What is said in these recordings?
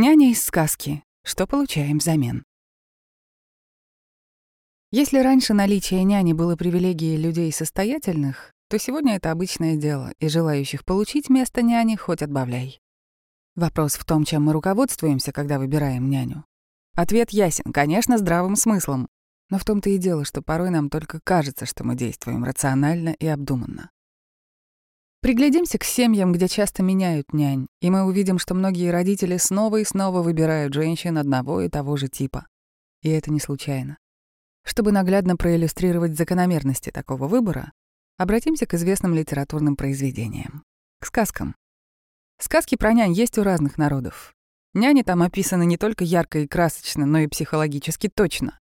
Няня из сказки. Что получаем взамен? Если раньше наличие няни было привилегией людей состоятельных, то сегодня это обычное дело, и желающих получить место няни хоть отбавляй. Вопрос в том, чем мы руководствуемся, когда выбираем няню. Ответ ясен, конечно, здравым смыслом. Но в том-то и дело, что порой нам только кажется, что мы действуем рационально и обдуманно. Приглядимся к семьям, где часто меняют нянь, и мы увидим, что многие родители снова и снова выбирают женщин одного и того же типа. И это не случайно. Чтобы наглядно проиллюстрировать закономерности такого выбора, обратимся к известным литературным произведениям. К сказкам. Сказки про нянь есть у разных народов. Няни там описаны не только ярко и красочно, но и психологически точно.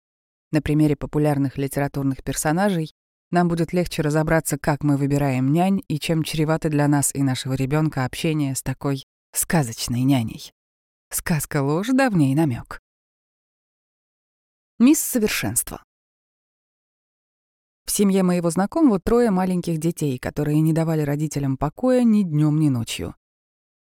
На примере популярных литературных персонажей нам будет легче разобраться, как мы выбираем нянь и чем чревато для нас и нашего ребенка общение с такой сказочной няней. Сказка ложь, давней намек. Мисс Совершенство. В семье моего знакомого трое маленьких детей, которые не давали родителям покоя ни днем, ни ночью.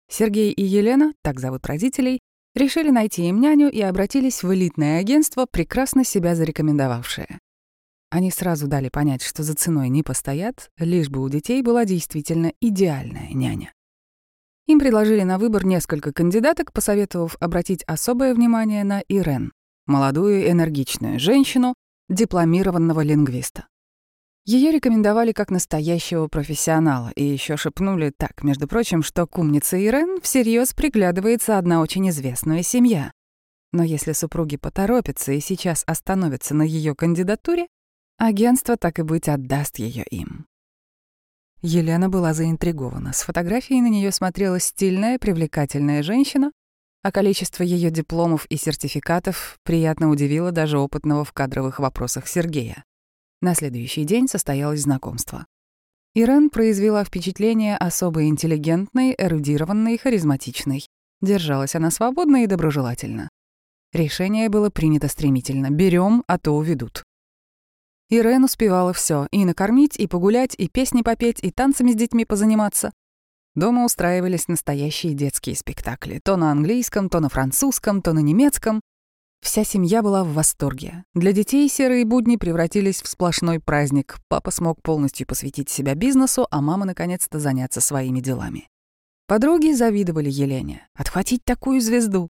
Сергей и Елена, так зовут родителей, решили найти им няню и обратились в элитное агентство, прекрасно себя зарекомендовавшее. Они сразу дали понять, что за ценой не постоят, лишь бы у детей была действительно идеальная няня. Им предложили на выбор несколько кандидаток, посоветовав обратить особое внимание на Ирен, молодую энергичную женщину, дипломированного лингвиста. Ее рекомендовали как настоящего профессионала и еще шепнули так, между прочим, что к умнице Ирен всерьез приглядывается одна очень известная семья. Но если супруги поторопятся и сейчас остановятся на ее кандидатуре, агентство так и быть отдаст ее им. Елена была заинтригована. С фотографией на нее смотрела стильная, привлекательная женщина, а количество ее дипломов и сертификатов приятно удивило даже опытного в кадровых вопросах Сергея. На следующий день состоялось знакомство. Ирен произвела впечатление особо интеллигентной, эрудированной, харизматичной. Держалась она свободно и доброжелательно. Решение было принято стремительно. Берем, а то уведут. Ирен успевала все: и накормить, и погулять, и песни попеть, и танцами с детьми позаниматься. Дома устраивались настоящие детские спектакли. То на английском, то на французском, то на немецком. Вся семья была в восторге. Для детей серые будни превратились в сплошной праздник. Папа смог полностью посвятить себя бизнесу, а мама наконец-то заняться своими делами. Подруги завидовали Елене. Отхватить такую звезду.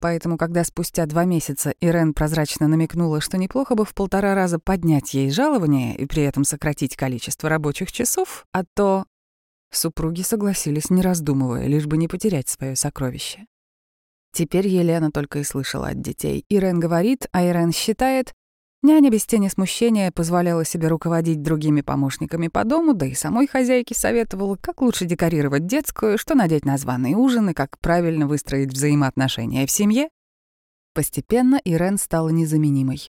Поэтому, когда спустя два месяца Ирен прозрачно намекнула, что неплохо бы в полтора раза поднять ей жалование и при этом сократить количество рабочих часов, а то... Супруги согласились, не раздумывая, лишь бы не потерять свое сокровище. Теперь Елена только и слышала от детей. Ирен говорит, а Ирен считает. Няня без тени смущения позволяла себе руководить другими помощниками по дому, да и самой хозяйке советовала, как лучше декорировать детскую, что надеть на званый ужин и как правильно выстроить взаимоотношения в семье. Постепенно Ирен стала незаменимой.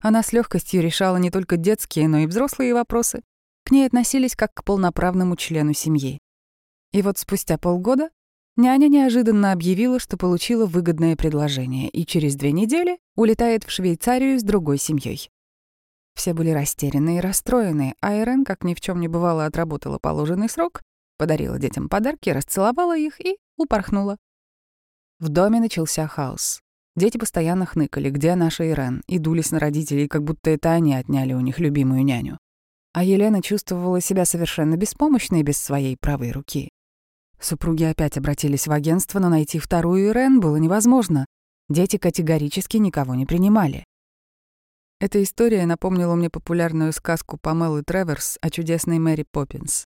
Она с легкостью решала не только детские, но и взрослые вопросы. К ней относились как к полноправному члену семьи. И вот спустя полгода Няня неожиданно объявила, что получила выгодное предложение и через две недели улетает в Швейцарию с другой семьей. Все были растеряны и расстроены, а Ирен, как ни в чем не бывало, отработала положенный срок, подарила детям подарки, расцеловала их и упорхнула. В доме начался хаос. Дети постоянно хныкали, где наша Ирен, и дулись на родителей, как будто это они отняли у них любимую няню. А Елена чувствовала себя совершенно беспомощной без своей правой руки. Супруги опять обратились в агентство, но найти вторую Ирен было невозможно. Дети категорически никого не принимали. Эта история напомнила мне популярную сказку Памелы Треверс о чудесной Мэри Поппинс.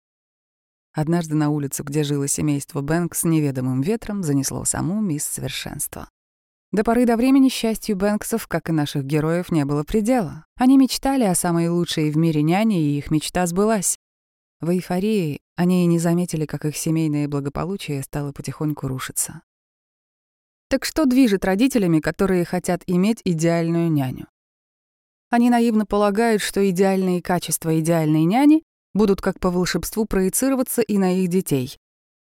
Однажды на улицу, где жило семейство Бэнкс, неведомым ветром занесло саму мисс Совершенство. До поры до времени счастью Бэнксов, как и наших героев, не было предела. Они мечтали о самой лучшей в мире няне, и их мечта сбылась. В эйфории они и не заметили, как их семейное благополучие стало потихоньку рушиться. Так что движет родителями, которые хотят иметь идеальную няню? Они наивно полагают, что идеальные качества идеальной няни будут как по волшебству проецироваться и на их детей.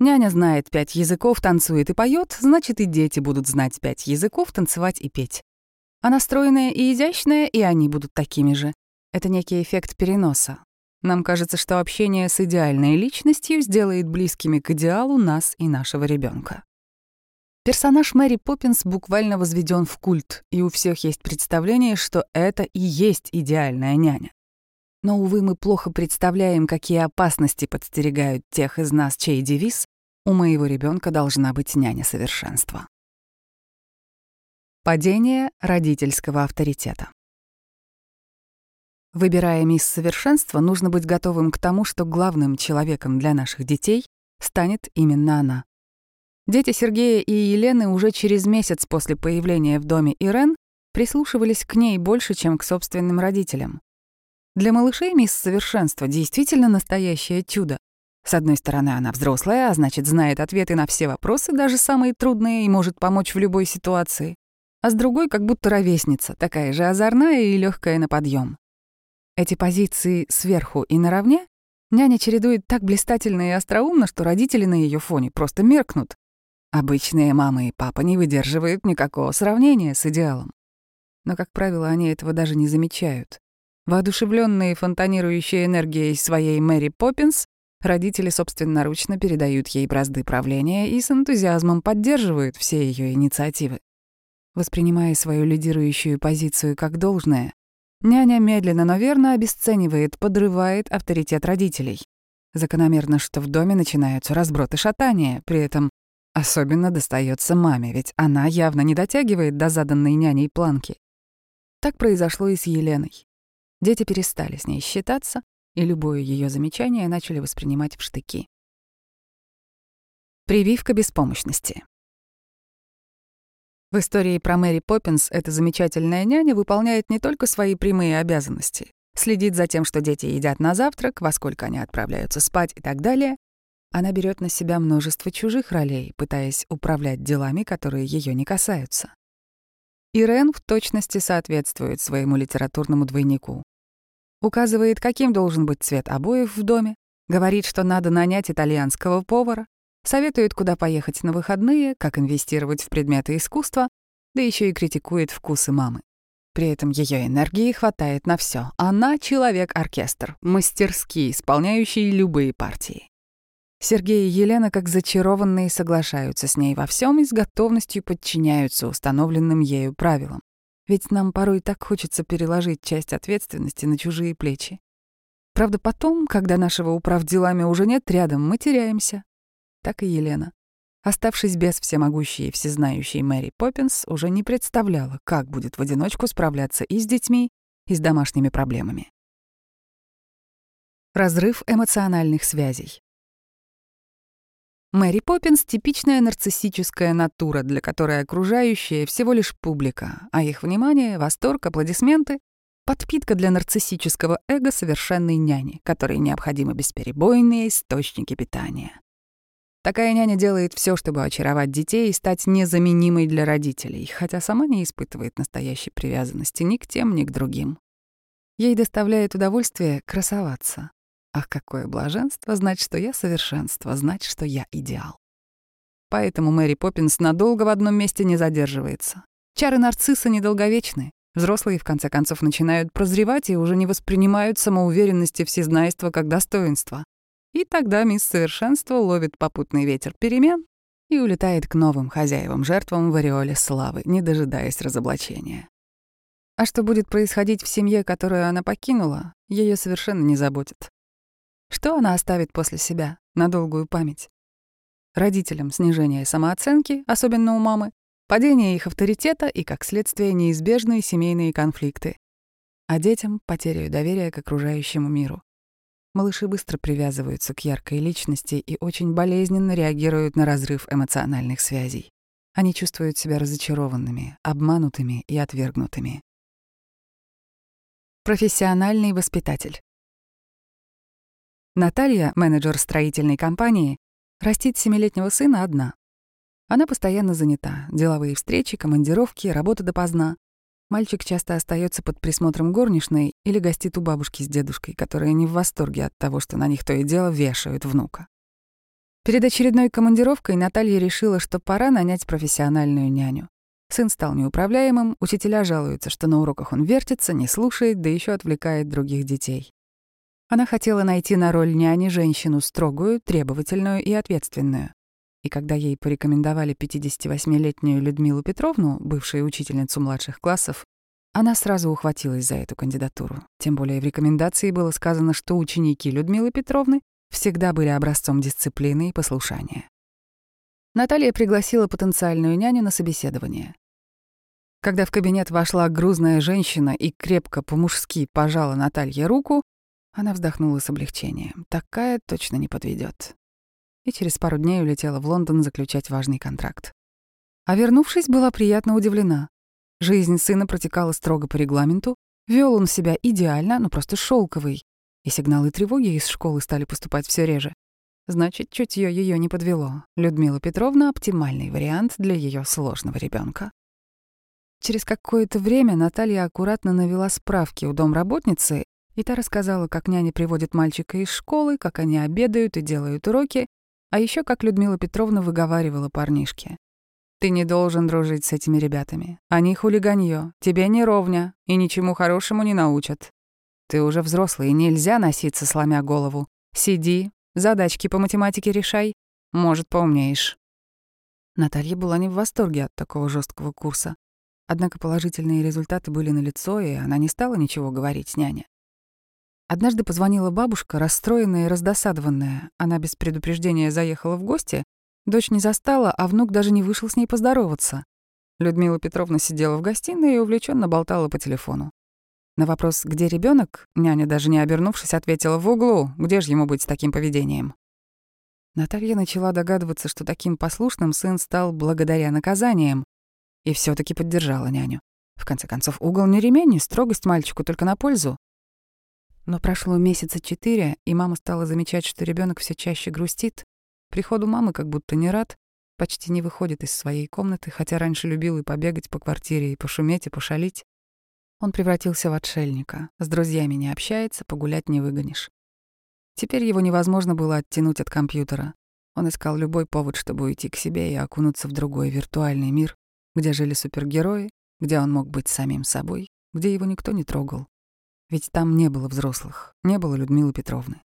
Няня знает пять языков, танцует и поет, значит, и дети будут знать пять языков, танцевать и петь. Она стройная и изящная, и они будут такими же. Это некий эффект переноса, нам кажется, что общение с идеальной личностью сделает близкими к идеалу нас и нашего ребенка. Персонаж Мэри Поппинс буквально возведен в культ, и у всех есть представление, что это и есть идеальная няня. Но, увы, мы плохо представляем, какие опасности подстерегают тех из нас, чей девиз «У моего ребенка должна быть няня совершенства». Падение родительского авторитета. Выбирая мисс совершенства, нужно быть готовым к тому, что главным человеком для наших детей станет именно она. Дети Сергея и Елены уже через месяц после появления в доме Ирен прислушивались к ней больше, чем к собственным родителям. Для малышей мисс Совершенство действительно настоящее чудо. С одной стороны, она взрослая, а значит, знает ответы на все вопросы, даже самые трудные, и может помочь в любой ситуации. А с другой, как будто ровесница, такая же озорная и легкая на подъем. Эти позиции сверху и наравне няня чередует так блистательно и остроумно, что родители на ее фоне просто меркнут. Обычные мама и папа не выдерживают никакого сравнения с идеалом. Но, как правило, они этого даже не замечают. Воодушевленные фонтанирующей энергией своей Мэри Поппинс, родители собственноручно передают ей бразды правления и с энтузиазмом поддерживают все ее инициативы. Воспринимая свою лидирующую позицию как должное, няня медленно, но верно обесценивает, подрывает авторитет родителей. Закономерно, что в доме начинаются разброты шатания, при этом Особенно достается маме, ведь она явно не дотягивает до заданной няней планки. Так произошло и с Еленой. Дети перестали с ней считаться, и любое ее замечание начали воспринимать в штыки. Прививка беспомощности. В истории про Мэри Поппинс эта замечательная няня выполняет не только свои прямые обязанности, следит за тем, что дети едят на завтрак, во сколько они отправляются спать и так далее, она берет на себя множество чужих ролей, пытаясь управлять делами, которые ее не касаются. Ирен в точности соответствует своему литературному двойнику. Указывает, каким должен быть цвет обоев в доме, говорит, что надо нанять итальянского повара, советует, куда поехать на выходные, как инвестировать в предметы искусства, да еще и критикует вкусы мамы. При этом ее энергии хватает на все. Она — человек-оркестр, мастерски исполняющий любые партии. Сергей и Елена, как зачарованные, соглашаются с ней во всем и с готовностью подчиняются установленным ею правилам. Ведь нам порой так хочется переложить часть ответственности на чужие плечи. Правда, потом, когда нашего управ делами уже нет рядом, мы теряемся. Так и Елена. Оставшись без всемогущей и всезнающей Мэри Поппинс, уже не представляла, как будет в одиночку справляться и с детьми, и с домашними проблемами. Разрыв эмоциональных связей. Мэри Поппинс — типичная нарциссическая натура, для которой окружающие — всего лишь публика, а их внимание, восторг, аплодисменты — подпитка для нарциссического эго совершенной няни, которой необходимы бесперебойные источники питания. Такая няня делает все, чтобы очаровать детей и стать незаменимой для родителей, хотя сама не испытывает настоящей привязанности ни к тем, ни к другим. Ей доставляет удовольствие красоваться, Ах, какое блаженство знать, что я совершенство, знать, что я идеал. Поэтому Мэри Поппинс надолго в одном месте не задерживается. Чары нарцисса недолговечны. Взрослые, в конце концов, начинают прозревать и уже не воспринимают самоуверенность и всезнайство как достоинство. И тогда мисс Совершенство ловит попутный ветер перемен и улетает к новым хозяевам-жертвам в ореоле славы, не дожидаясь разоблачения. А что будет происходить в семье, которую она покинула, ее совершенно не заботит. Что она оставит после себя на долгую память? Родителям снижение самооценки, особенно у мамы, падение их авторитета и, как следствие, неизбежные семейные конфликты. А детям — потерю доверия к окружающему миру. Малыши быстро привязываются к яркой личности и очень болезненно реагируют на разрыв эмоциональных связей. Они чувствуют себя разочарованными, обманутыми и отвергнутыми. Профессиональный воспитатель. Наталья, менеджер строительной компании, растит семилетнего сына одна. Она постоянно занята. Деловые встречи, командировки, работа допоздна. Мальчик часто остается под присмотром горничной или гостит у бабушки с дедушкой, которые не в восторге от того, что на них то и дело вешают внука. Перед очередной командировкой Наталья решила, что пора нанять профессиональную няню. Сын стал неуправляемым, учителя жалуются, что на уроках он вертится, не слушает, да еще отвлекает других детей. Она хотела найти на роль няни женщину строгую, требовательную и ответственную. И когда ей порекомендовали 58-летнюю Людмилу Петровну, бывшую учительницу младших классов, она сразу ухватилась за эту кандидатуру. Тем более в рекомендации было сказано, что ученики Людмилы Петровны всегда были образцом дисциплины и послушания. Наталья пригласила потенциальную няню на собеседование. Когда в кабинет вошла грузная женщина и крепко по-мужски пожала Наталье руку, она вздохнула с облегчением. Такая точно не подведет. И через пару дней улетела в Лондон заключать важный контракт. А вернувшись, была приятно удивлена. Жизнь сына протекала строго по регламенту, вел он себя идеально, но просто шелковый, и сигналы тревоги из школы стали поступать все реже. Значит, чутье ее не подвело. Людмила Петровна — оптимальный вариант для ее сложного ребенка. Через какое-то время Наталья аккуратно навела справки у домработницы, и та рассказала, как няня приводит мальчика из школы, как они обедают и делают уроки, а еще как Людмила Петровна выговаривала парнишке. «Ты не должен дружить с этими ребятами. Они хулиганье, тебе не ровня и ничему хорошему не научат. Ты уже взрослый, и нельзя носиться, сломя голову. Сиди, задачки по математике решай, может, поумнеешь». Наталья была не в восторге от такого жесткого курса. Однако положительные результаты были налицо, и она не стала ничего говорить няне. Однажды позвонила бабушка, расстроенная и раздосадованная. Она без предупреждения заехала в гости. Дочь не застала, а внук даже не вышел с ней поздороваться. Людмила Петровна сидела в гостиной и увлеченно болтала по телефону. На вопрос «Где ребенок? няня, даже не обернувшись, ответила «В углу. Где же ему быть с таким поведением?» Наталья начала догадываться, что таким послушным сын стал благодаря наказаниям, и все таки поддержала няню. В конце концов, угол не ремень, строгость мальчику только на пользу. Но прошло месяца четыре, и мама стала замечать, что ребенок все чаще грустит. Приходу мамы как будто не рад, почти не выходит из своей комнаты, хотя раньше любил и побегать по квартире, и пошуметь, и пошалить. Он превратился в отшельника, с друзьями не общается, погулять не выгонишь. Теперь его невозможно было оттянуть от компьютера. Он искал любой повод, чтобы уйти к себе и окунуться в другой виртуальный мир, где жили супергерои, где он мог быть самим собой, где его никто не трогал. Ведь там не было взрослых, не было Людмилы Петровны.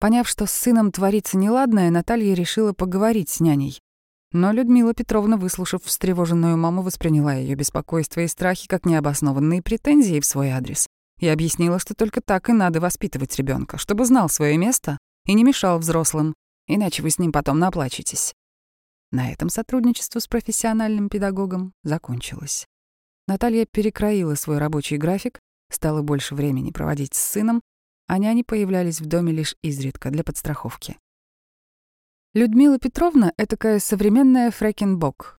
Поняв, что с сыном творится неладное, Наталья решила поговорить с няней. Но Людмила Петровна, выслушав встревоженную маму, восприняла ее беспокойство и страхи как необоснованные претензии в свой адрес и объяснила, что только так и надо воспитывать ребенка, чтобы знал свое место и не мешал взрослым, иначе вы с ним потом наплачетесь. На этом сотрудничество с профессиональным педагогом закончилось. Наталья перекроила свой рабочий график Стало больше времени проводить с сыном, а няни появлялись в доме лишь изредка для подстраховки. Людмила Петровна — этакая современная Фрэкенбок.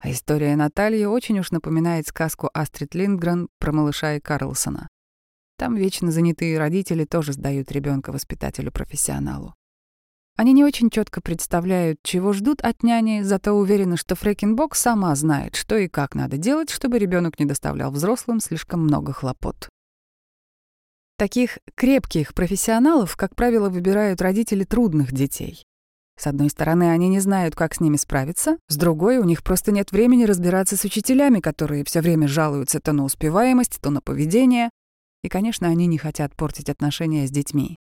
А история Натальи очень уж напоминает сказку Астрид Линдгрен про малыша и Карлсона. Там вечно занятые родители тоже сдают ребенка воспитателю-профессионалу. Они не очень четко представляют, чего ждут от няни, зато уверены, что Фрэкенбок сама знает, что и как надо делать, чтобы ребенок не доставлял взрослым слишком много хлопот. Таких крепких профессионалов, как правило, выбирают родители трудных детей. С одной стороны, они не знают, как с ними справиться, с другой, у них просто нет времени разбираться с учителями, которые все время жалуются то на успеваемость, то на поведение. И, конечно, они не хотят портить отношения с детьми.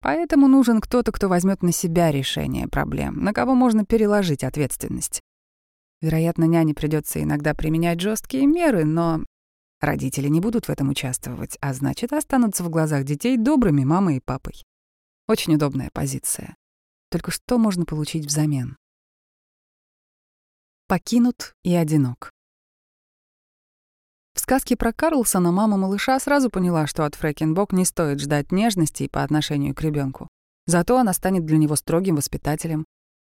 Поэтому нужен кто-то, кто возьмет на себя решение проблем, на кого можно переложить ответственность. Вероятно, няне придется иногда применять жесткие меры, но родители не будут в этом участвовать, а значит, останутся в глазах детей добрыми мамой и папой. Очень удобная позиция. Только что можно получить взамен? Покинут и одинок. В сказке про Карлсона мама малыша сразу поняла, что от Фрэкенбок не стоит ждать нежностей по отношению к ребенку. Зато она станет для него строгим воспитателем.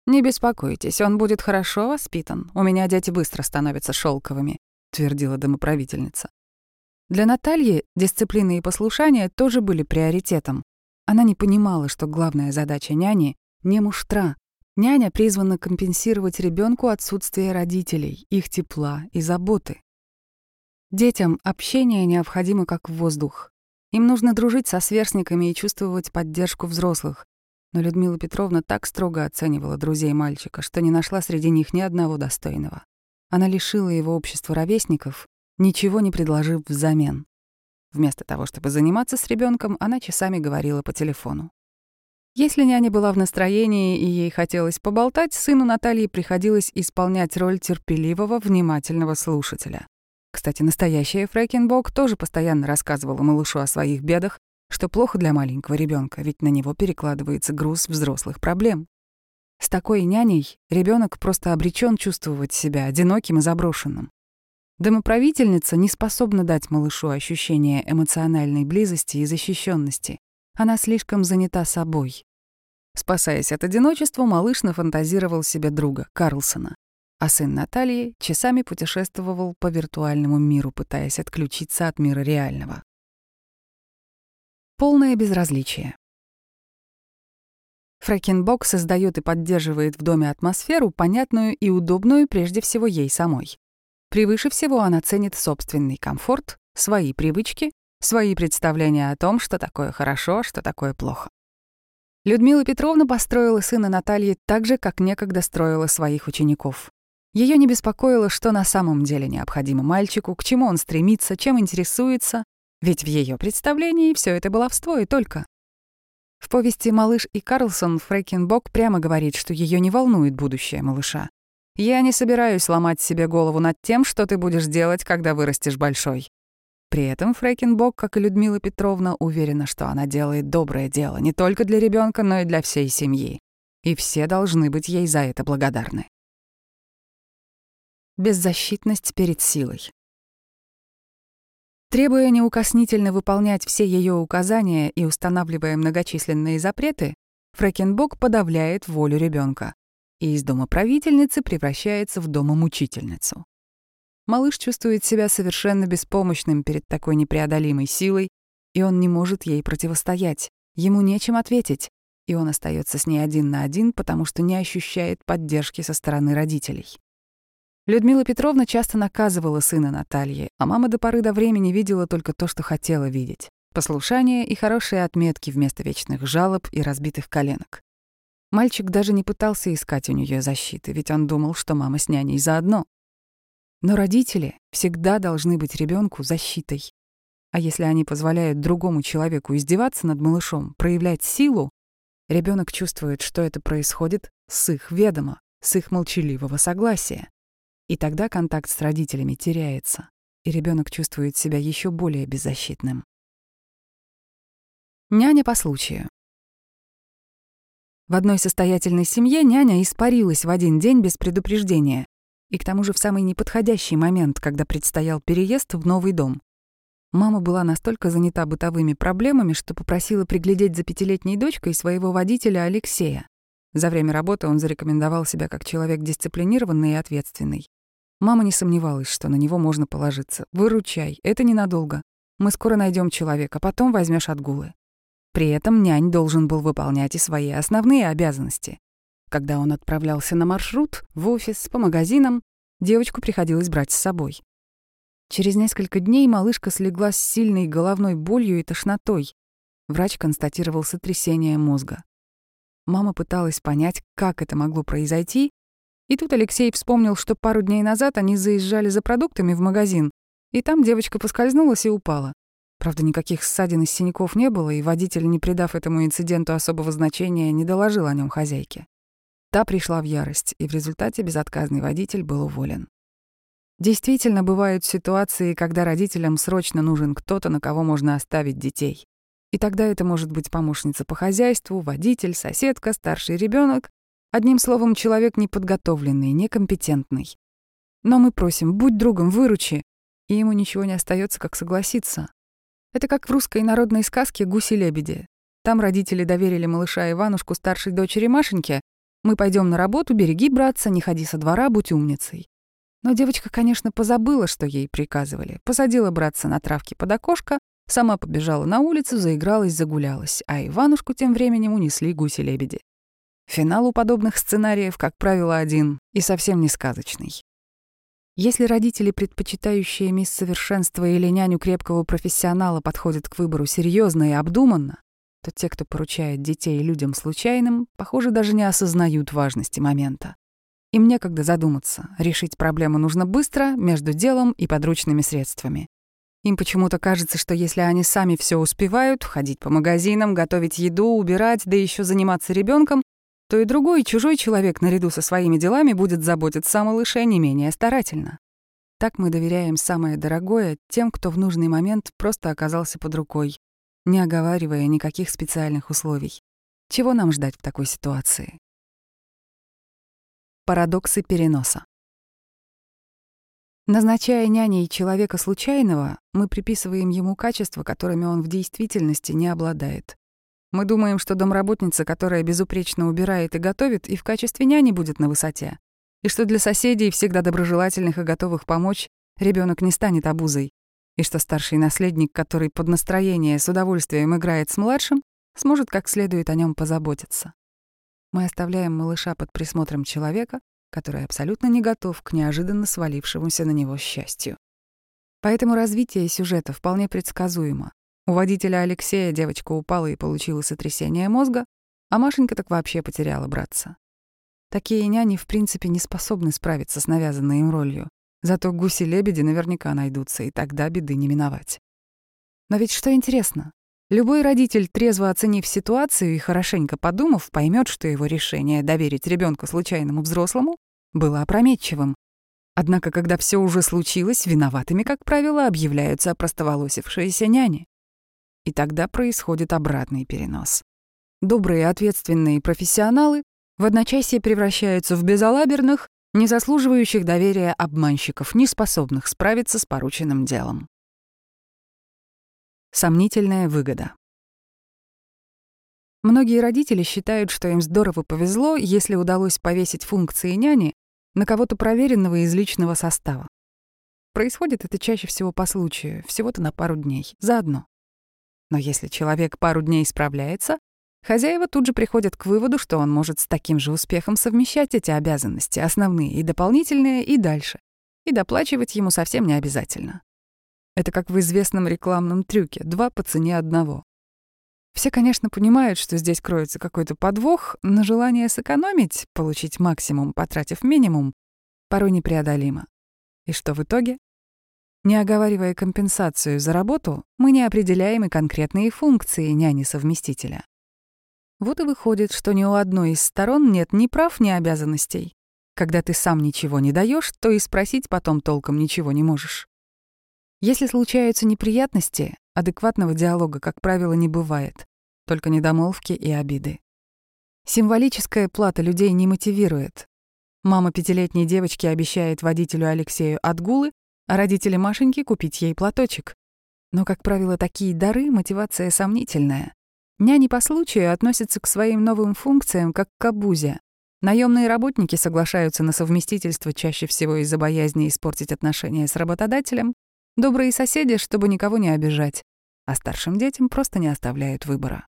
«Не беспокойтесь, он будет хорошо воспитан. У меня дети быстро становятся шелковыми, твердила домоправительница. Для Натальи дисциплина и послушание тоже были приоритетом. Она не понимала, что главная задача няни — не муштра. Няня призвана компенсировать ребенку отсутствие родителей, их тепла и заботы. Детям общение необходимо как воздух. Им нужно дружить со сверстниками и чувствовать поддержку взрослых. Но Людмила Петровна так строго оценивала друзей мальчика, что не нашла среди них ни одного достойного. Она лишила его общества ровесников, ничего не предложив взамен. Вместо того, чтобы заниматься с ребенком, она часами говорила по телефону. Если няня была в настроении и ей хотелось поболтать, сыну Натальи приходилось исполнять роль терпеливого, внимательного слушателя. Кстати, настоящая Фрэкенбок тоже постоянно рассказывала малышу о своих бедах, что плохо для маленького ребенка, ведь на него перекладывается груз взрослых проблем. С такой няней ребенок просто обречен чувствовать себя одиноким и заброшенным. Домоправительница не способна дать малышу ощущение эмоциональной близости и защищенности. Она слишком занята собой. Спасаясь от одиночества, малыш нафантазировал себе друга, Карлсона. А сын Натальи часами путешествовал по виртуальному миру, пытаясь отключиться от мира реального. Полное безразличие. Фрэкенбок создает и поддерживает в доме атмосферу, понятную и удобную прежде всего ей самой. Превыше всего она ценит собственный комфорт, свои привычки свои представления о том, что такое хорошо, что такое плохо. Людмила Петровна построила сына Натальи так же, как некогда строила своих учеников. Ее не беспокоило, что на самом деле необходимо мальчику, к чему он стремится, чем интересуется, ведь в ее представлении все это баловство и только. В повести «Малыш и Карлсон» Фрейкенбок прямо говорит, что ее не волнует будущее малыша. «Я не собираюсь ломать себе голову над тем, что ты будешь делать, когда вырастешь большой. При этом Фрэкенбок, как и Людмила Петровна, уверена, что она делает доброе дело не только для ребенка, но и для всей семьи. И все должны быть ей за это благодарны. Беззащитность перед силой. Требуя неукоснительно выполнять все ее указания и устанавливая многочисленные запреты, Фрэкенбок подавляет волю ребенка и из дома правительницы превращается в домомучительницу. Малыш чувствует себя совершенно беспомощным перед такой непреодолимой силой, и он не может ей противостоять. Ему нечем ответить, и он остается с ней один на один, потому что не ощущает поддержки со стороны родителей. Людмила Петровна часто наказывала сына Натальи, а мама до поры до времени видела только то, что хотела видеть. Послушание и хорошие отметки вместо вечных жалоб и разбитых коленок. Мальчик даже не пытался искать у нее защиты, ведь он думал, что мама с няней заодно. Но родители всегда должны быть ребенку защитой. А если они позволяют другому человеку издеваться над малышом, проявлять силу, ребенок чувствует, что это происходит с их ведома, с их молчаливого согласия. И тогда контакт с родителями теряется, и ребенок чувствует себя еще более беззащитным. Няня по случаю. В одной состоятельной семье няня испарилась в один день без предупреждения, и к тому же в самый неподходящий момент, когда предстоял переезд в новый дом. Мама была настолько занята бытовыми проблемами, что попросила приглядеть за пятилетней дочкой своего водителя Алексея. За время работы он зарекомендовал себя как человек дисциплинированный и ответственный. Мама не сомневалась, что на него можно положиться. «Выручай, это ненадолго. Мы скоро найдем человека, потом возьмешь отгулы». При этом нянь должен был выполнять и свои основные обязанности. Когда он отправлялся на маршрут, в офис, по магазинам, девочку приходилось брать с собой. Через несколько дней малышка слегла с сильной головной болью и тошнотой. Врач констатировал сотрясение мозга. Мама пыталась понять, как это могло произойти, и тут Алексей вспомнил, что пару дней назад они заезжали за продуктами в магазин, и там девочка поскользнулась и упала. Правда, никаких ссадин и синяков не было, и водитель, не придав этому инциденту особого значения, не доложил о нем хозяйке. Та пришла в ярость, и в результате безотказный водитель был уволен. Действительно, бывают ситуации, когда родителям срочно нужен кто-то, на кого можно оставить детей. И тогда это может быть помощница по хозяйству, водитель, соседка, старший ребенок, Одним словом, человек неподготовленный, некомпетентный. Но мы просим, будь другом, выручи. И ему ничего не остается, как согласиться. Это как в русской народной сказке «Гуси-лебеди». Там родители доверили малыша Иванушку старшей дочери Машеньке, мы пойдем на работу, береги, братца, не ходи со двора, будь умницей. Но девочка, конечно, позабыла, что ей приказывали. Посадила братца на травке под окошко, сама побежала на улицу, заигралась, загулялась, а Иванушку тем временем унесли гуси-лебеди. Финал у подобных сценариев, как правило, один и совсем не сказочный. Если родители, предпочитающие мисс совершенства или няню крепкого профессионала, подходят к выбору серьезно и обдуманно, то те, кто поручает детей людям случайным, похоже, даже не осознают важности момента. Им некогда задуматься, решить проблему нужно быстро, между делом и подручными средствами. Им почему-то кажется, что если они сами все успевают, ходить по магазинам, готовить еду, убирать, да еще заниматься ребенком, то и другой, чужой человек наряду со своими делами будет заботиться о малыше не менее старательно. Так мы доверяем самое дорогое тем, кто в нужный момент просто оказался под рукой, не оговаривая никаких специальных условий. Чего нам ждать в такой ситуации? Парадоксы переноса. Назначая няней человека случайного, мы приписываем ему качества, которыми он в действительности не обладает. Мы думаем, что домработница, которая безупречно убирает и готовит, и в качестве няни будет на высоте. И что для соседей, всегда доброжелательных и готовых помочь, ребенок не станет обузой. И что старший наследник, который под настроение с удовольствием играет с младшим, сможет как следует о нем позаботиться. Мы оставляем малыша под присмотром человека, который абсолютно не готов к неожиданно свалившемуся на него счастью. Поэтому развитие сюжета вполне предсказуемо. У водителя Алексея девочка упала и получила сотрясение мозга, а Машенька так вообще потеряла братца. Такие няни в принципе не способны справиться с навязанной им ролью. Зато гуси-лебеди наверняка найдутся, и тогда беды не миновать. Но ведь что интересно, любой родитель, трезво оценив ситуацию и хорошенько подумав, поймет, что его решение доверить ребенка случайному взрослому было опрометчивым. Однако, когда все уже случилось, виноватыми, как правило, объявляются опростоволосившиеся няни. И тогда происходит обратный перенос. Добрые ответственные профессионалы в одночасье превращаются в безалаберных, не заслуживающих доверия обманщиков, не способных справиться с порученным делом. Сомнительная выгода. Многие родители считают, что им здорово повезло, если удалось повесить функции няни на кого-то проверенного из личного состава. Происходит это чаще всего по случаю, всего-то на пару дней, заодно. Но если человек пару дней справляется, хозяева тут же приходят к выводу, что он может с таким же успехом совмещать эти обязанности, основные и дополнительные, и дальше. И доплачивать ему совсем не обязательно. Это как в известном рекламном трюке «два по цене одного». Все, конечно, понимают, что здесь кроется какой-то подвох, но желание сэкономить, получить максимум, потратив минимум, порой непреодолимо. И что в итоге? Не оговаривая компенсацию за работу, мы не определяем и конкретные функции няни-совместителя. Вот и выходит, что ни у одной из сторон нет ни прав, ни обязанностей. Когда ты сам ничего не даешь, то и спросить потом толком ничего не можешь. Если случаются неприятности, адекватного диалога, как правило, не бывает, только недомолвки и обиды. Символическая плата людей не мотивирует. Мама пятилетней девочки обещает водителю Алексею отгулы, родители Машеньки купить ей платочек. Но, как правило, такие дары — мотивация сомнительная. Няни по случаю относятся к своим новым функциям как к обузе. Наемные работники соглашаются на совместительство чаще всего из-за боязни испортить отношения с работодателем, Добрые соседи, чтобы никого не обижать, а старшим детям просто не оставляют выбора.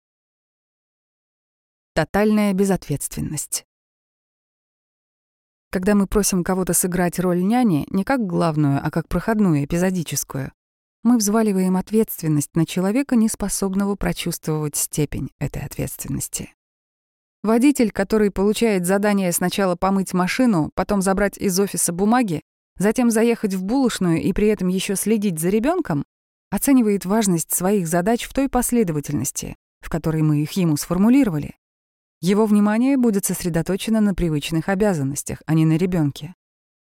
Тотальная безответственность. Когда мы просим кого-то сыграть роль няни не как главную, а как проходную, эпизодическую, мы взваливаем ответственность на человека, не способного прочувствовать степень этой ответственности. Водитель, который получает задание сначала помыть машину, потом забрать из офиса бумаги, затем заехать в булочную и при этом еще следить за ребенком, оценивает важность своих задач в той последовательности, в которой мы их ему сформулировали. Его внимание будет сосредоточено на привычных обязанностях, а не на ребенке.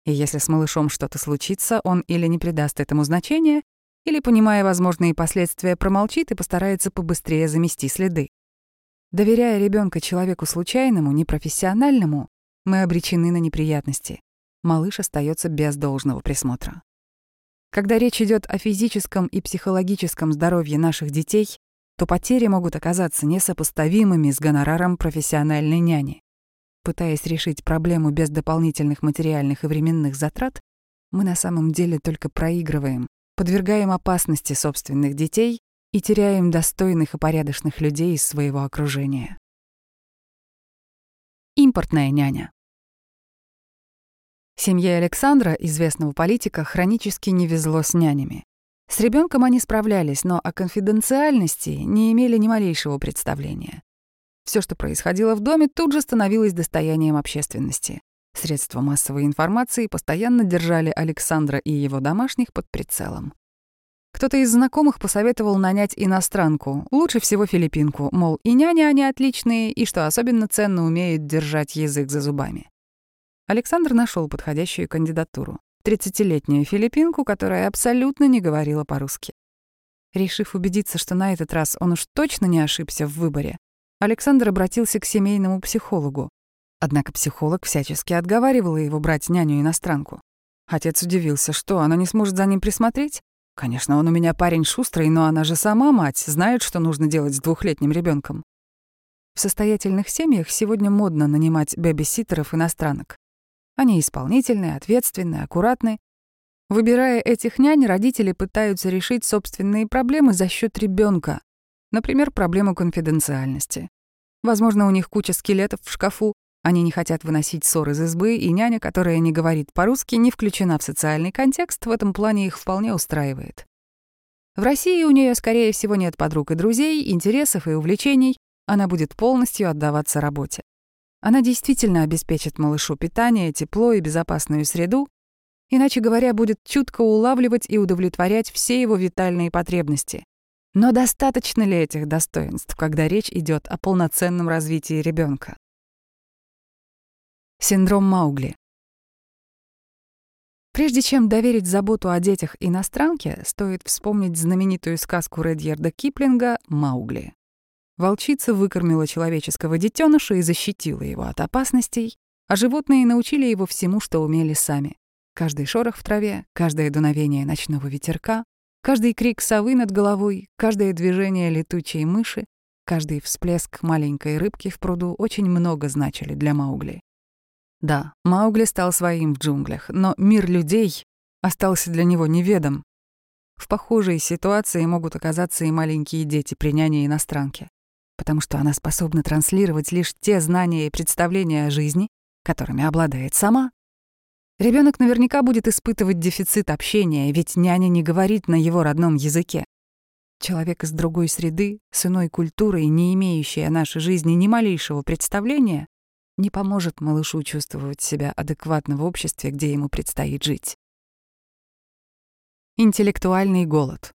И если с малышом что-то случится, он или не придаст этому значения, или, понимая возможные последствия, промолчит и постарается побыстрее замести следы. Доверяя ребенка человеку случайному, непрофессиональному, мы обречены на неприятности малыш остается без должного присмотра. Когда речь идет о физическом и психологическом здоровье наших детей, то потери могут оказаться несопоставимыми с гонораром профессиональной няни. Пытаясь решить проблему без дополнительных материальных и временных затрат, мы на самом деле только проигрываем, подвергаем опасности собственных детей и теряем достойных и порядочных людей из своего окружения. Импортная няня. Семье Александра, известного политика, хронически не везло с нянями. С ребенком они справлялись, но о конфиденциальности не имели ни малейшего представления. Все, что происходило в доме, тут же становилось достоянием общественности. Средства массовой информации постоянно держали Александра и его домашних под прицелом. Кто-то из знакомых посоветовал нанять иностранку, лучше всего филиппинку, мол, и няня они отличные, и что особенно ценно умеют держать язык за зубами. Александр нашел подходящую кандидатуру. 30-летнюю филиппинку, которая абсолютно не говорила по-русски. Решив убедиться, что на этот раз он уж точно не ошибся в выборе, Александр обратился к семейному психологу. Однако психолог всячески отговаривала его брать няню-иностранку. Отец удивился, что она не сможет за ним присмотреть. Конечно, он у меня парень шустрый, но она же сама мать, знает, что нужно делать с двухлетним ребенком. В состоятельных семьях сегодня модно нанимать бэби-ситтеров иностранок. Они исполнительные, ответственные, аккуратные. Выбирая этих нянь, родители пытаются решить собственные проблемы за счет ребенка. Например, проблему конфиденциальности. Возможно, у них куча скелетов в шкафу, они не хотят выносить ссор из избы, и няня, которая не говорит по-русски, не включена в социальный контекст, в этом плане их вполне устраивает. В России у нее, скорее всего, нет подруг и друзей, интересов и увлечений, она будет полностью отдаваться работе. Она действительно обеспечит малышу питание, тепло и безопасную среду, иначе говоря, будет чутко улавливать и удовлетворять все его витальные потребности. Но достаточно ли этих достоинств, когда речь идет о полноценном развитии ребенка? Синдром Маугли. Прежде чем доверить заботу о детях иностранке, стоит вспомнить знаменитую сказку Редьярда Киплинга «Маугли». Волчица выкормила человеческого детеныша и защитила его от опасностей, а животные научили его всему, что умели сами. Каждый шорох в траве, каждое дуновение ночного ветерка, каждый крик совы над головой, каждое движение летучей мыши, каждый всплеск маленькой рыбки в пруду очень много значили для Маугли. Да, Маугли стал своим в джунглях, но мир людей остался для него неведом. В похожей ситуации могут оказаться и маленькие дети при няне иностранке потому что она способна транслировать лишь те знания и представления о жизни, которыми обладает сама. Ребенок наверняка будет испытывать дефицит общения, ведь няня не говорит на его родном языке. Человек из другой среды, с иной культурой, не имеющий о нашей жизни ни малейшего представления, не поможет малышу чувствовать себя адекватно в обществе, где ему предстоит жить. Интеллектуальный голод.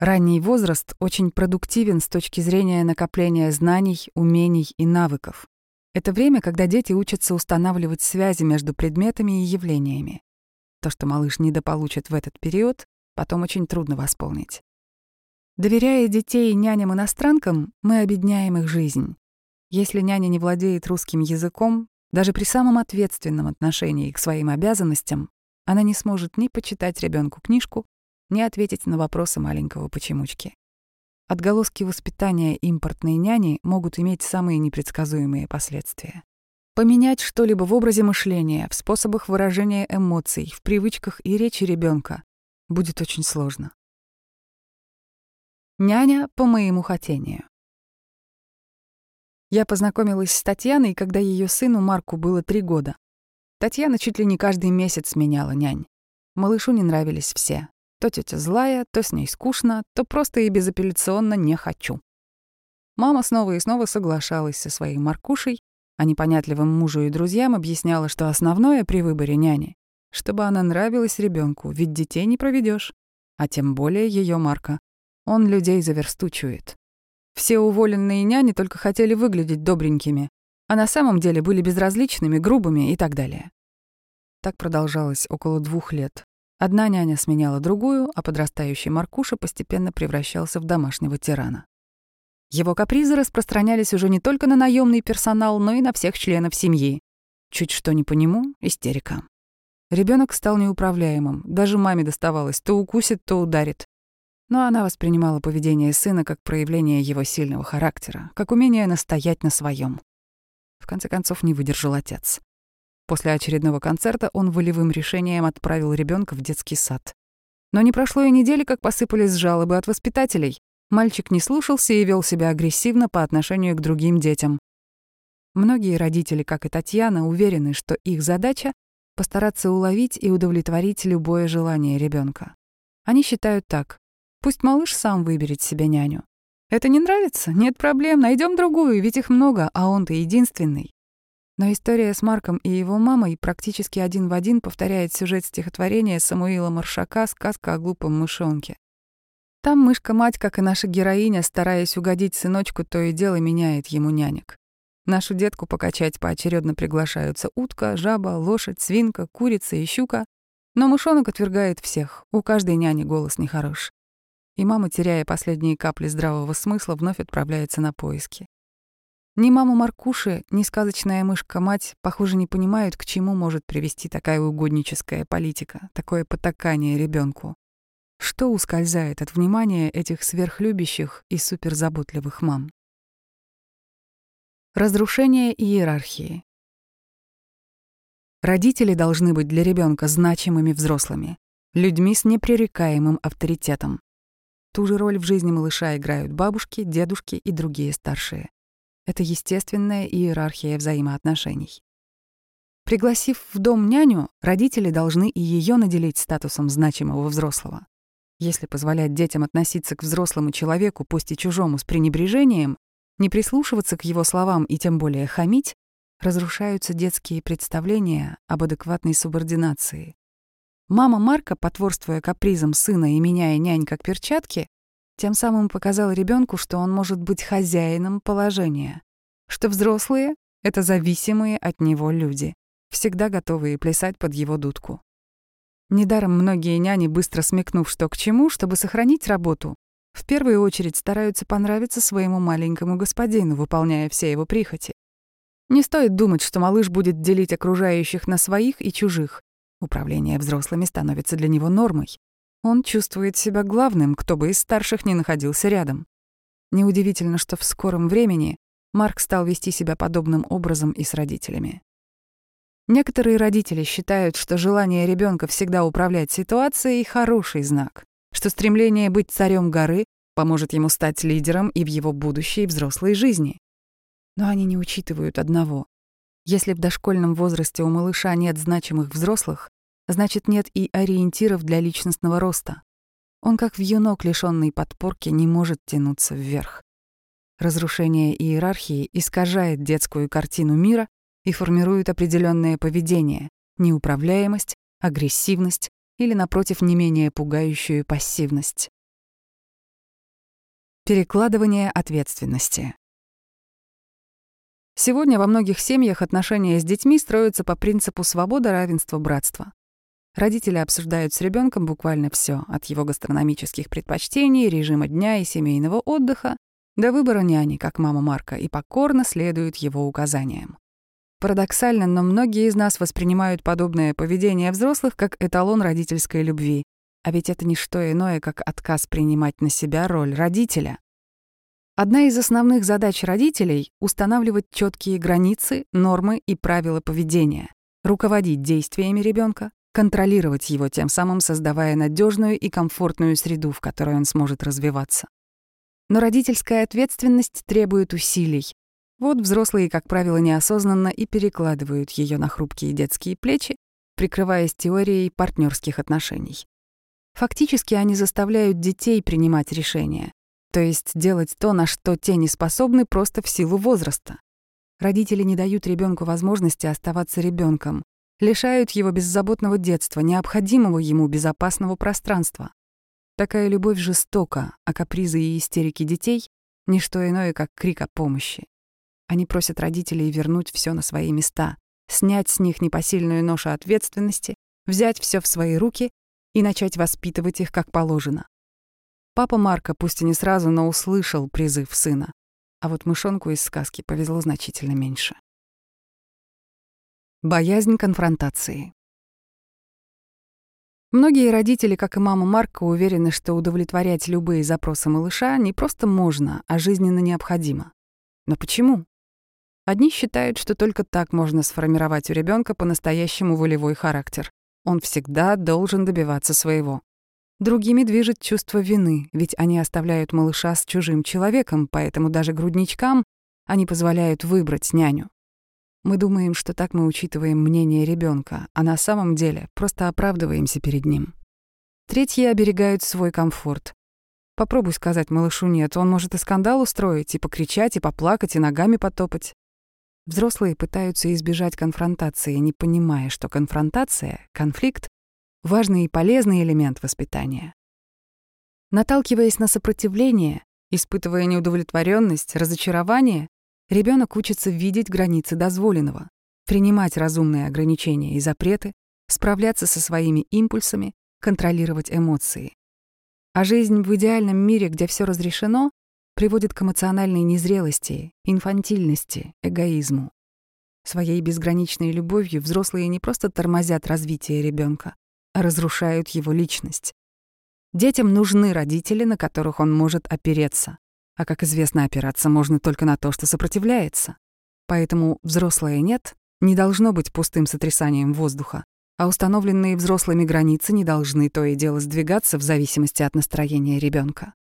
Ранний возраст очень продуктивен с точки зрения накопления знаний, умений и навыков. Это время, когда дети учатся устанавливать связи между предметами и явлениями. То, что малыш недополучит в этот период, потом очень трудно восполнить. Доверяя детей няням-иностранкам, мы обедняем их жизнь. Если няня не владеет русским языком, даже при самом ответственном отношении к своим обязанностям, она не сможет ни почитать ребенку книжку, не ответить на вопросы маленького почемучки. Отголоски воспитания импортной няни могут иметь самые непредсказуемые последствия. Поменять что-либо в образе мышления, в способах выражения эмоций, в привычках и речи ребенка будет очень сложно. Няня по моему хотению. Я познакомилась с Татьяной, когда ее сыну Марку было три года. Татьяна чуть ли не каждый месяц меняла нянь. Малышу не нравились все. То тетя злая, то с ней скучно, то просто и безапелляционно не хочу. Мама снова и снова соглашалась со своей Маркушей, а непонятливым мужу и друзьям объясняла, что основное при выборе няни — чтобы она нравилась ребенку, ведь детей не проведешь, а тем более ее Марка. Он людей заверстучует. Все уволенные няни только хотели выглядеть добренькими, а на самом деле были безразличными, грубыми и так далее. Так продолжалось около двух лет. Одна няня сменяла другую, а подрастающий Маркуша постепенно превращался в домашнего тирана. Его капризы распространялись уже не только на наемный персонал, но и на всех членов семьи. Чуть что не по нему — истерика. Ребенок стал неуправляемым, даже маме доставалось, то укусит, то ударит. Но она воспринимала поведение сына как проявление его сильного характера, как умение настоять на своем. В конце концов, не выдержал отец. После очередного концерта он волевым решением отправил ребенка в детский сад. Но не прошло и недели, как посыпались жалобы от воспитателей. Мальчик не слушался и вел себя агрессивно по отношению к другим детям. Многие родители, как и Татьяна, уверены, что их задача — постараться уловить и удовлетворить любое желание ребенка. Они считают так. Пусть малыш сам выберет себе няню. Это не нравится? Нет проблем, найдем другую, ведь их много, а он-то единственный. Но история с Марком и его мамой практически один в один повторяет сюжет стихотворения Самуила Маршака «Сказка о глупом мышонке». Там мышка-мать, как и наша героиня, стараясь угодить сыночку, то и дело меняет ему нянек. Нашу детку покачать поочередно приглашаются утка, жаба, лошадь, свинка, курица и щука. Но мышонок отвергает всех, у каждой няни голос нехорош. И мама, теряя последние капли здравого смысла, вновь отправляется на поиски. Ни мама Маркуши, ни сказочная мышка-мать, похоже, не понимают, к чему может привести такая угодническая политика, такое потакание ребенку. Что ускользает от внимания этих сверхлюбящих и суперзаботливых мам? Разрушение иерархии. Родители должны быть для ребенка значимыми взрослыми, людьми с непререкаемым авторитетом. Ту же роль в жизни малыша играют бабушки, дедушки и другие старшие. Это естественная иерархия взаимоотношений. Пригласив в дом няню, родители должны и ее наделить статусом значимого взрослого. Если позволять детям относиться к взрослому человеку, пусть и чужому, с пренебрежением, не прислушиваться к его словам и тем более хамить, разрушаются детские представления об адекватной субординации. Мама Марка, потворствуя капризам сына и меняя нянь как перчатки, тем самым показал ребенку, что он может быть хозяином положения, что взрослые — это зависимые от него люди, всегда готовые плясать под его дудку. Недаром многие няни, быстро смекнув, что к чему, чтобы сохранить работу, в первую очередь стараются понравиться своему маленькому господину, выполняя все его прихоти. Не стоит думать, что малыш будет делить окружающих на своих и чужих. Управление взрослыми становится для него нормой. Он чувствует себя главным, кто бы из старших не находился рядом. Неудивительно, что в скором времени Марк стал вести себя подобным образом и с родителями. Некоторые родители считают, что желание ребенка всегда управлять ситуацией — хороший знак, что стремление быть царем горы поможет ему стать лидером и в его будущей взрослой жизни. Но они не учитывают одного. Если в дошкольном возрасте у малыша нет значимых взрослых, значит, нет и ориентиров для личностного роста. Он, как вьюнок, лишённый подпорки, не может тянуться вверх. Разрушение иерархии искажает детскую картину мира и формирует определенное поведение, неуправляемость, агрессивность или, напротив, не менее пугающую пассивность. Перекладывание ответственности. Сегодня во многих семьях отношения с детьми строятся по принципу свобода, равенства, братства. Родители обсуждают с ребенком буквально все, от его гастрономических предпочтений, режима дня и семейного отдыха до выбора няни, как мама Марка, и покорно следуют его указаниям. Парадоксально, но многие из нас воспринимают подобное поведение взрослых как эталон родительской любви, а ведь это не что иное, как отказ принимать на себя роль родителя. Одна из основных задач родителей — устанавливать четкие границы, нормы и правила поведения, руководить действиями ребенка, контролировать его, тем самым создавая надежную и комфортную среду, в которой он сможет развиваться. Но родительская ответственность требует усилий. Вот взрослые, как правило, неосознанно и перекладывают ее на хрупкие детские плечи, прикрываясь теорией партнерских отношений. Фактически они заставляют детей принимать решения, то есть делать то, на что те не способны просто в силу возраста. Родители не дают ребенку возможности оставаться ребенком, лишают его беззаботного детства, необходимого ему безопасного пространства. Такая любовь жестока, а капризы и истерики детей — ничто иное, как крик о помощи. Они просят родителей вернуть все на свои места, снять с них непосильную ношу ответственности, взять все в свои руки и начать воспитывать их как положено. Папа Марка, пусть и не сразу, но услышал призыв сына. А вот мышонку из сказки повезло значительно меньше. Боязнь конфронтации. Многие родители, как и мама Марка, уверены, что удовлетворять любые запросы малыша не просто можно, а жизненно необходимо. Но почему? Одни считают, что только так можно сформировать у ребенка по-настоящему волевой характер. Он всегда должен добиваться своего. Другими движет чувство вины, ведь они оставляют малыша с чужим человеком, поэтому даже грудничкам они позволяют выбрать няню. Мы думаем, что так мы учитываем мнение ребенка, а на самом деле просто оправдываемся перед ним. Третьи оберегают свой комфорт. Попробуй сказать малышу «нет», он может и скандал устроить, и покричать, и поплакать, и ногами потопать. Взрослые пытаются избежать конфронтации, не понимая, что конфронтация, конфликт — важный и полезный элемент воспитания. Наталкиваясь на сопротивление, испытывая неудовлетворенность, разочарование, ребенок учится видеть границы дозволенного, принимать разумные ограничения и запреты, справляться со своими импульсами, контролировать эмоции. А жизнь в идеальном мире, где все разрешено, приводит к эмоциональной незрелости, инфантильности, эгоизму. Своей безграничной любовью взрослые не просто тормозят развитие ребенка, а разрушают его личность. Детям нужны родители, на которых он может опереться. А, как известно, опираться можно только на то, что сопротивляется. Поэтому взрослое «нет» не должно быть пустым сотрясанием воздуха, а установленные взрослыми границы не должны то и дело сдвигаться в зависимости от настроения ребенка.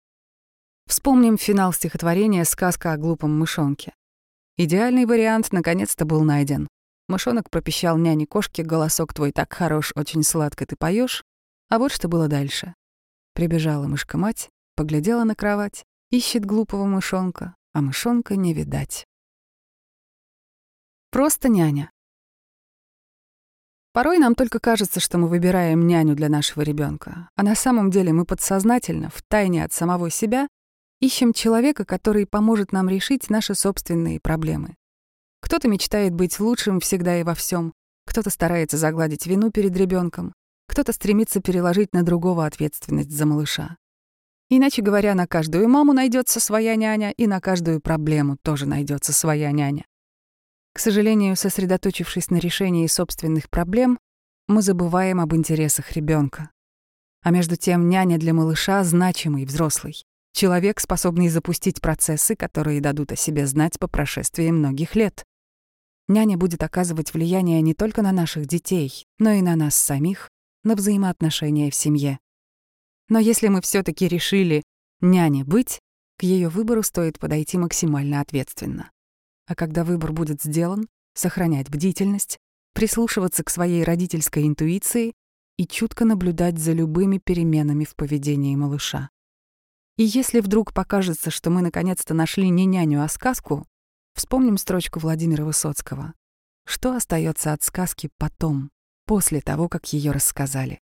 Вспомним финал стихотворения «Сказка о глупом мышонке». Идеальный вариант наконец-то был найден. Мышонок пропищал няне кошке «Голосок твой так хорош, очень сладко ты поешь. А вот что было дальше. Прибежала мышка-мать, поглядела на кровать, ищет глупого мышонка, а мышонка не видать. Просто няня. Порой нам только кажется, что мы выбираем няню для нашего ребенка, а на самом деле мы подсознательно, в тайне от самого себя, Ищем человека, который поможет нам решить наши собственные проблемы. Кто-то мечтает быть лучшим всегда и во всем, кто-то старается загладить вину перед ребенком, кто-то стремится переложить на другого ответственность за малыша. Иначе говоря, на каждую маму найдется своя няня, и на каждую проблему тоже найдется своя няня. К сожалению, сосредоточившись на решении собственных проблем, мы забываем об интересах ребенка. А между тем няня для малыша — значимый взрослый. Человек, способный запустить процессы, которые дадут о себе знать по прошествии многих лет. Няня будет оказывать влияние не только на наших детей, но и на нас самих, на взаимоотношения в семье. Но если мы все таки решили няне быть, к ее выбору стоит подойти максимально ответственно. А когда выбор будет сделан, сохранять бдительность, прислушиваться к своей родительской интуиции и чутко наблюдать за любыми переменами в поведении малыша. И если вдруг покажется, что мы наконец-то нашли не няню, а сказку, вспомним строчку Владимира Высоцкого. Что остается от сказки потом, после того, как ее рассказали?